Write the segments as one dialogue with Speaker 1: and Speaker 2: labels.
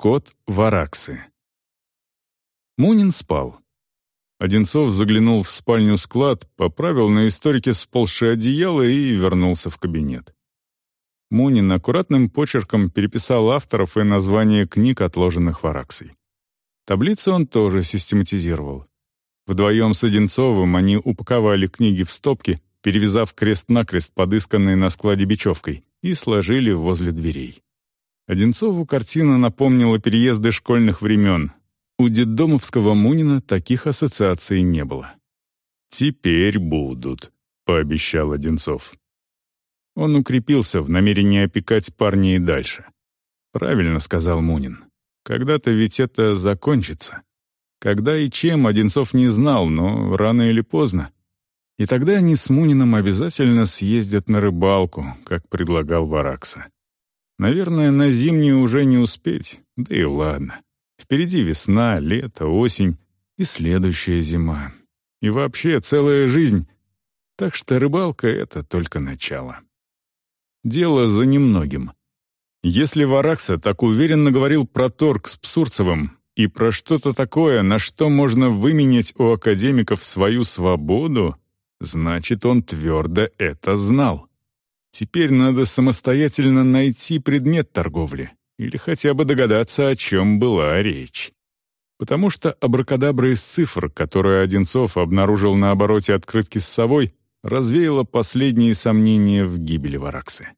Speaker 1: Кот Вараксы. Мунин спал. Одинцов заглянул в спальню-склад, поправил на историке сползшее одеяло и вернулся в кабинет. Мунин аккуратным почерком переписал авторов и названия книг, отложенных Вараксой. Таблицу он тоже систематизировал. Вдвоем с Одинцовым они упаковали книги в стопки, перевязав крест-накрест подысканной на складе бечевкой, и сложили возле дверей. Одинцову картина напомнила переезды школьных времен. У детдомовского Мунина таких ассоциаций не было. «Теперь будут», — пообещал Одинцов. Он укрепился в намерении опекать парня и дальше. «Правильно», — сказал Мунин. «Когда-то ведь это закончится». Когда и чем Одинцов не знал, но рано или поздно. И тогда они с Муниным обязательно съездят на рыбалку, как предлагал Варакса. Наверное, на зимнюю уже не успеть, да и ладно. Впереди весна, лето, осень и следующая зима. И вообще целая жизнь. Так что рыбалка — это только начало. Дело за немногим. Если Варакса так уверенно говорил про торг с Псурцевым и про что-то такое, на что можно выменять у академиков свою свободу, значит, он твердо это знал. Теперь надо самостоятельно найти предмет торговли или хотя бы догадаться, о чем была речь. Потому что абракадабра из цифр, которую Одинцов обнаружил на обороте открытки с совой, развеяла последние сомнения в гибели Вараксы.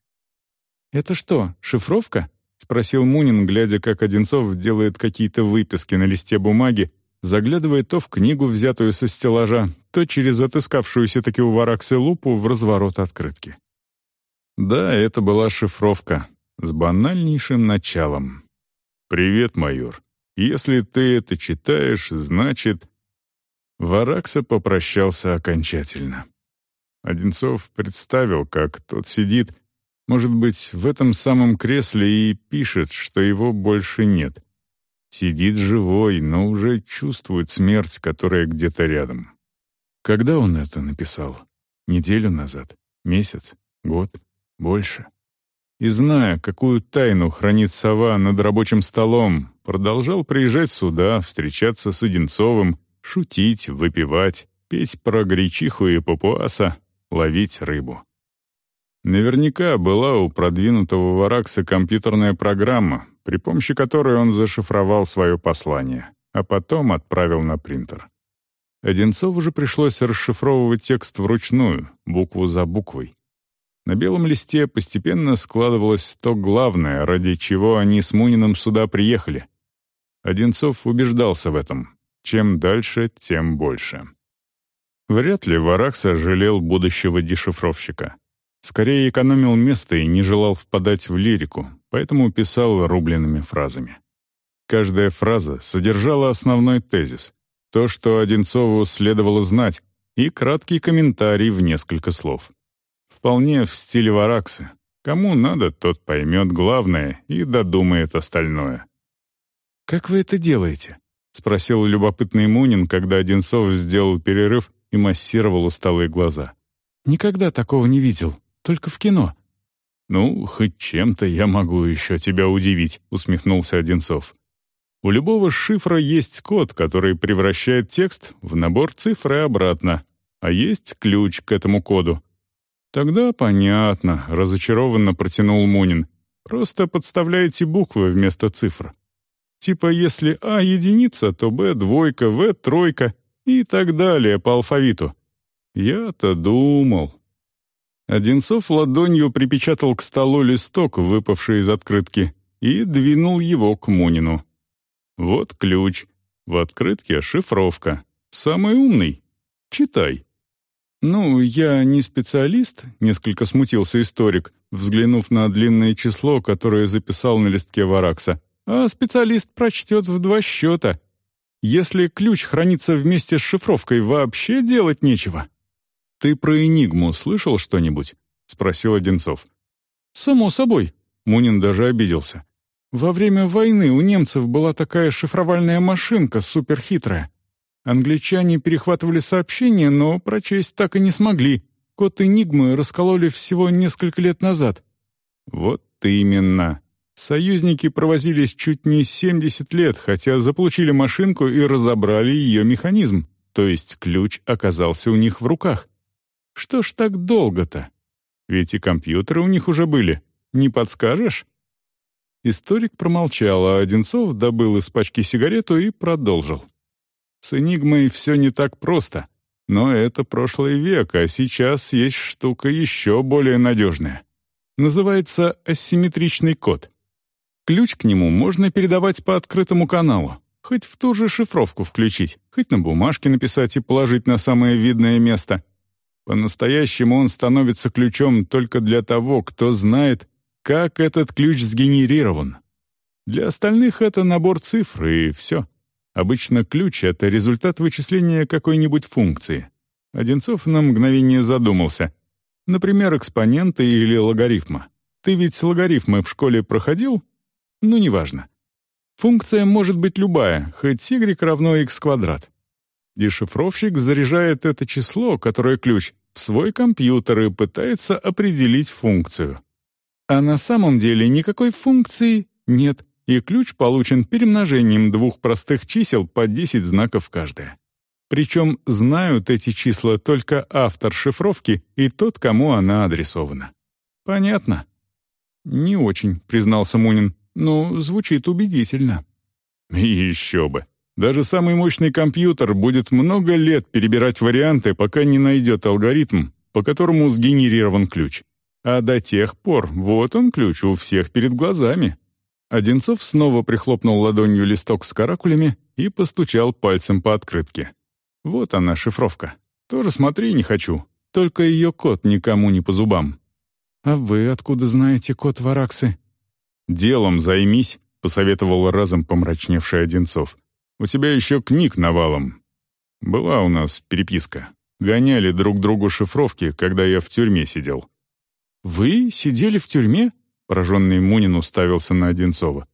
Speaker 1: «Это что, шифровка?» — спросил Мунин, глядя, как Одинцов делает какие-то выписки на листе бумаги, заглядывая то в книгу, взятую со стеллажа, то через отыскавшуюся таки у Вараксы лупу в разворот открытки. Да, это была шифровка с банальнейшим началом. «Привет, майор. Если ты это читаешь, значит...» Варакса попрощался окончательно. Одинцов представил, как тот сидит, может быть, в этом самом кресле и пишет, что его больше нет. Сидит живой, но уже чувствует смерть, которая где-то рядом. Когда он это написал? Неделю назад? Месяц? Год? Больше. И зная, какую тайну хранит сова над рабочим столом, продолжал приезжать сюда, встречаться с Одинцовым, шутить, выпивать, петь про гречиху и папуаса, ловить рыбу. Наверняка была у продвинутого Варакса компьютерная программа, при помощи которой он зашифровал свое послание, а потом отправил на принтер. Одинцову же пришлось расшифровывать текст вручную, букву за буквой. На белом листе постепенно складывалось то главное, ради чего они с Муниным сюда приехали. Одинцов убеждался в этом. Чем дальше, тем больше. Вряд ли Варакса жалел будущего дешифровщика. Скорее экономил место и не желал впадать в лирику, поэтому писал рубленными фразами. Каждая фраза содержала основной тезис, то, что Одинцову следовало знать, и краткий комментарий в несколько слов. Вполне в стиле Вараксы. Кому надо, тот поймет главное и додумает остальное.
Speaker 2: «Как вы это делаете?» — спросил любопытный Мунин, когда Одинцов сделал перерыв и массировал усталые глаза. «Никогда такого не видел, только в кино».
Speaker 1: «Ну, хоть чем-то я могу еще тебя удивить», — усмехнулся Одинцов. «У любого шифра есть код, который превращает текст в набор цифр и обратно, а есть ключ к этому коду. «Тогда понятно», — разочарованно протянул Мунин. «Просто подставляете буквы вместо цифр. Типа если А — единица, то Б — двойка, В — тройка и так далее по алфавиту. Я-то думал». Одинцов ладонью припечатал к столу листок, выпавший из открытки, и двинул его к Мунину. «Вот ключ. В открытке шифровка. Самый умный. Читай».
Speaker 2: «Ну, я не специалист», — несколько смутился историк, взглянув на длинное число, которое записал на листке Варакса. «А специалист прочтет в два счета. Если ключ хранится вместе с шифровкой, вообще делать нечего».
Speaker 1: «Ты про «Энигму» слышал что-нибудь?» — спросил Одинцов.
Speaker 2: «Само собой», — Мунин даже обиделся. «Во время войны у немцев была такая шифровальная машинка суперхитрая. Англичане перехватывали сообщения, но прочесть так и не смогли. Код «Энигмы» раскололи всего несколько лет назад.
Speaker 1: «Вот именно», — Союзники провозились чуть не 70 лет, хотя заполучили машинку и разобрали ее механизм, то есть ключ оказался у них в руках. Что ж так долго-то? Ведь и компьютеры у них уже были. Не подскажешь? Историк промолчал, а Одинцов добыл из пачки сигарету и продолжил. С «Энигмой» все не так просто. Но это прошлый век, а сейчас есть штука еще более надежная. Называется асимметричный код. Ключ к нему можно передавать по открытому каналу. Хоть в ту же шифровку включить, хоть на бумажке написать и положить на самое видное место. По-настоящему он становится ключом только для того, кто знает, как этот ключ сгенерирован. Для остальных это набор цифр и все. Обычно ключ — это результат вычисления какой-нибудь функции. Одинцов на мгновение задумался. Например, экспонента или логарифма. Ты ведь логарифмы в школе проходил? Ну, неважно. Функция может быть любая, хоть y равно x квадрат. Дешифровщик заряжает это число, которое ключ, в свой компьютер и пытается определить функцию. А на самом деле никакой функции нет, и ключ получен перемножением двух простых чисел по 10 знаков каждое. Причем знают эти числа только автор шифровки и тот, кому она адресована. Понятно? «Не очень», — признался Мунин. «Ну, звучит убедительно». «Еще бы. Даже самый мощный компьютер будет много лет перебирать варианты, пока не найдет алгоритм, по которому сгенерирован ключ. А до тех пор вот он ключ у всех перед глазами». Одинцов снова прихлопнул ладонью листок с каракулями и постучал пальцем по открытке. «Вот она, шифровка. Тоже смотри, не хочу. Только ее код никому не по зубам». «А вы откуда знаете код Вараксы?» «Делом займись», — посоветовал разом помрачневший Одинцов. У тебя еще книг навалом. Была у нас переписка. Гоняли друг другу шифровки, когда я в тюрьме сидел». «Вы сидели в тюрьме?» Пораженный Мунин уставился на Одинцова.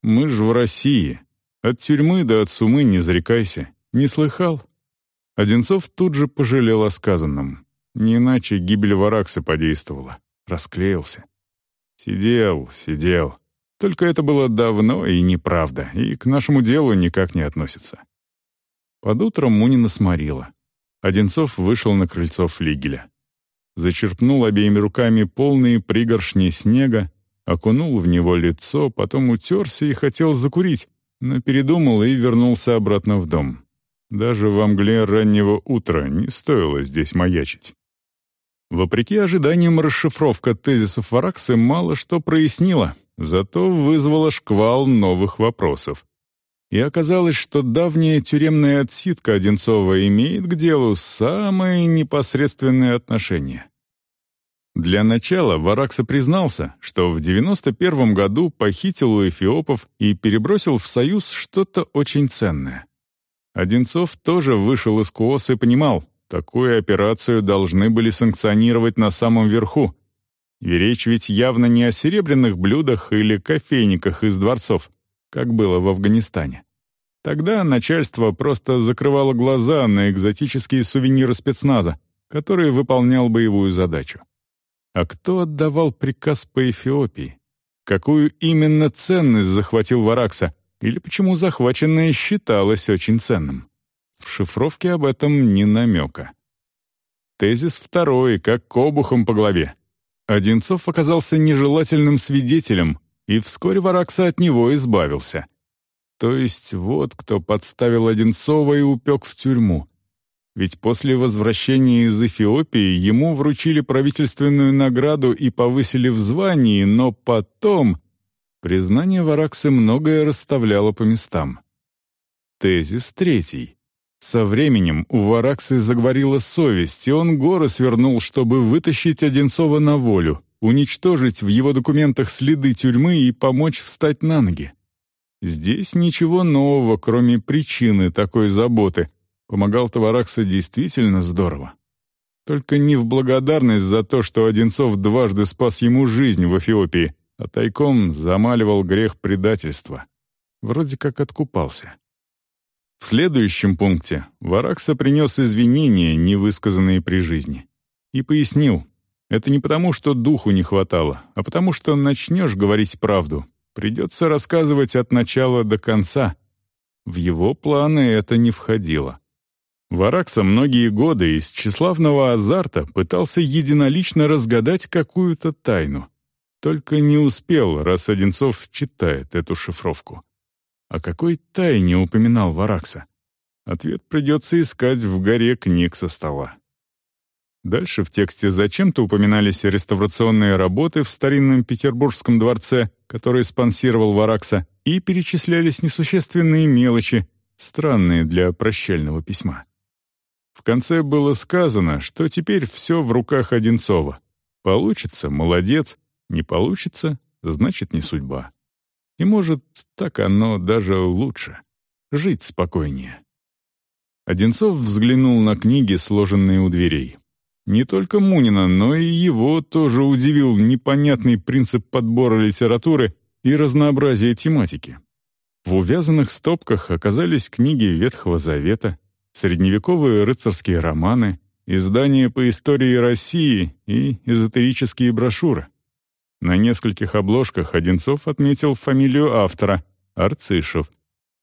Speaker 1: «Мы ж в России. От тюрьмы до от сумы не зарекайся. Не слыхал?» Одинцов тут же пожалел о сказанном. Не иначе гибель Варакса подействовала. Расклеился. Сидел, сидел. Только это было давно и неправда, и к нашему делу никак не относится. Под утром Мунина сморила. Одинцов вышел на крыльцо флигеля. Зачерпнул обеими руками полные пригоршни снега, окунул в него лицо, потом утерся и хотел закурить, но передумал и вернулся обратно в дом. Даже во мгле раннего утра не стоило здесь маячить. Вопреки ожиданиям, расшифровка тезисов Вараксы мало что прояснила, зато вызвала шквал новых вопросов. И оказалось, что давняя тюремная отсидка Одинцова имеет к делу самое непосредственное отношение. Для начала Варакса признался, что в 91 году похитил у эфиопов и перебросил в Союз что-то очень ценное. Одинцов тоже вышел из КУОС и понимал, такую операцию должны были санкционировать на самом верху, и речь ведь явно не о серебряных блюдах или кофейниках из дворцов, как было в Афганистане. Тогда начальство просто закрывало глаза на экзотические сувениры спецназа, который выполнял боевую задачу. А кто отдавал приказ по Эфиопии? Какую именно ценность захватил Варакса? Или почему захваченное считалось очень ценным? В шифровке об этом ни намека. Тезис второй, как обухом по голове. Одинцов оказался нежелательным свидетелем, и вскоре Варакса от него избавился. То есть вот кто подставил Одинцова и упек в тюрьму. Ведь после возвращения из Эфиопии ему вручили правительственную награду и повысили в звании, но потом... Признание Вараксы многое расставляло по местам. Тезис третий. Со временем у Вараксы заговорила совесть, и он горы свернул, чтобы вытащить Одинцова на волю, уничтожить в его документах следы тюрьмы и помочь встать на ноги. Здесь ничего нового, кроме причины такой заботы. Помогал Таваракса действительно здорово. Только не в благодарность за то, что Одинцов дважды спас ему жизнь в Эфиопии, а тайком замаливал грех предательства. Вроде как откупался. В следующем пункте Варакса принес извинения, невысказанные при жизни, и пояснил, Это не потому, что духу не хватало, а потому что начнешь говорить правду. Придется рассказывать от начала до конца. В его планы это не входило. Варакса многие годы из тщеславного азарта пытался единолично разгадать какую-то тайну. Только не успел, раз Одинцов читает эту шифровку. О какой тайне упоминал Варакса? Ответ придется искать в горе книг со стола. Дальше в тексте зачем-то упоминались реставрационные работы в старинном Петербургском дворце, которые спонсировал Варакса, и перечислялись несущественные мелочи, странные для прощального письма. В конце было сказано, что теперь все в руках Одинцова. Получится — молодец, не получится — значит, не судьба. И, может, так оно даже лучше. Жить спокойнее. Одинцов взглянул на книги, сложенные у дверей. Не только Мунина, но и его тоже удивил непонятный принцип подбора литературы и разнообразие тематики. В увязанных стопках оказались книги Ветхого Завета, средневековые рыцарские романы, издания по истории России и эзотерические брошюры. На нескольких обложках Одинцов отметил фамилию автора — Арцишев,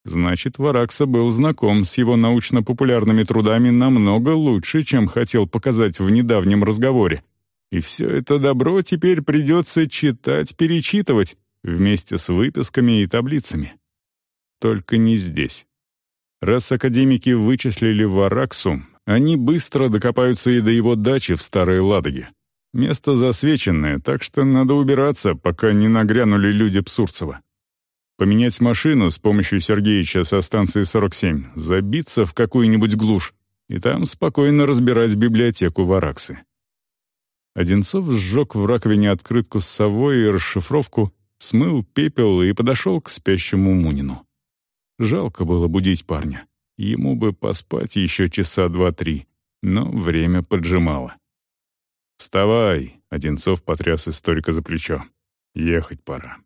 Speaker 1: Значит, Варакса был знаком с его научно-популярными трудами намного лучше, чем хотел показать в недавнем разговоре. И все это добро теперь придется читать-перечитывать вместе с выписками и таблицами. Только не здесь. Раз академики вычислили Вараксу, они быстро докопаются и до его дачи в Старой Ладоге. Место засвеченное, так что надо убираться, пока не нагрянули люди Псурцева поменять машину с помощью Сергеича со станции 47, забиться в какую-нибудь глушь и там спокойно разбирать библиотеку Вараксы. Одинцов сжег в раковине открытку с совой и расшифровку, смыл пепел и подошел к спящему Мунину. Жалко было будить парня. Ему бы поспать еще часа два-три, но время поджимало. «Вставай!» — Одинцов потряс историка за плечо. «Ехать пора».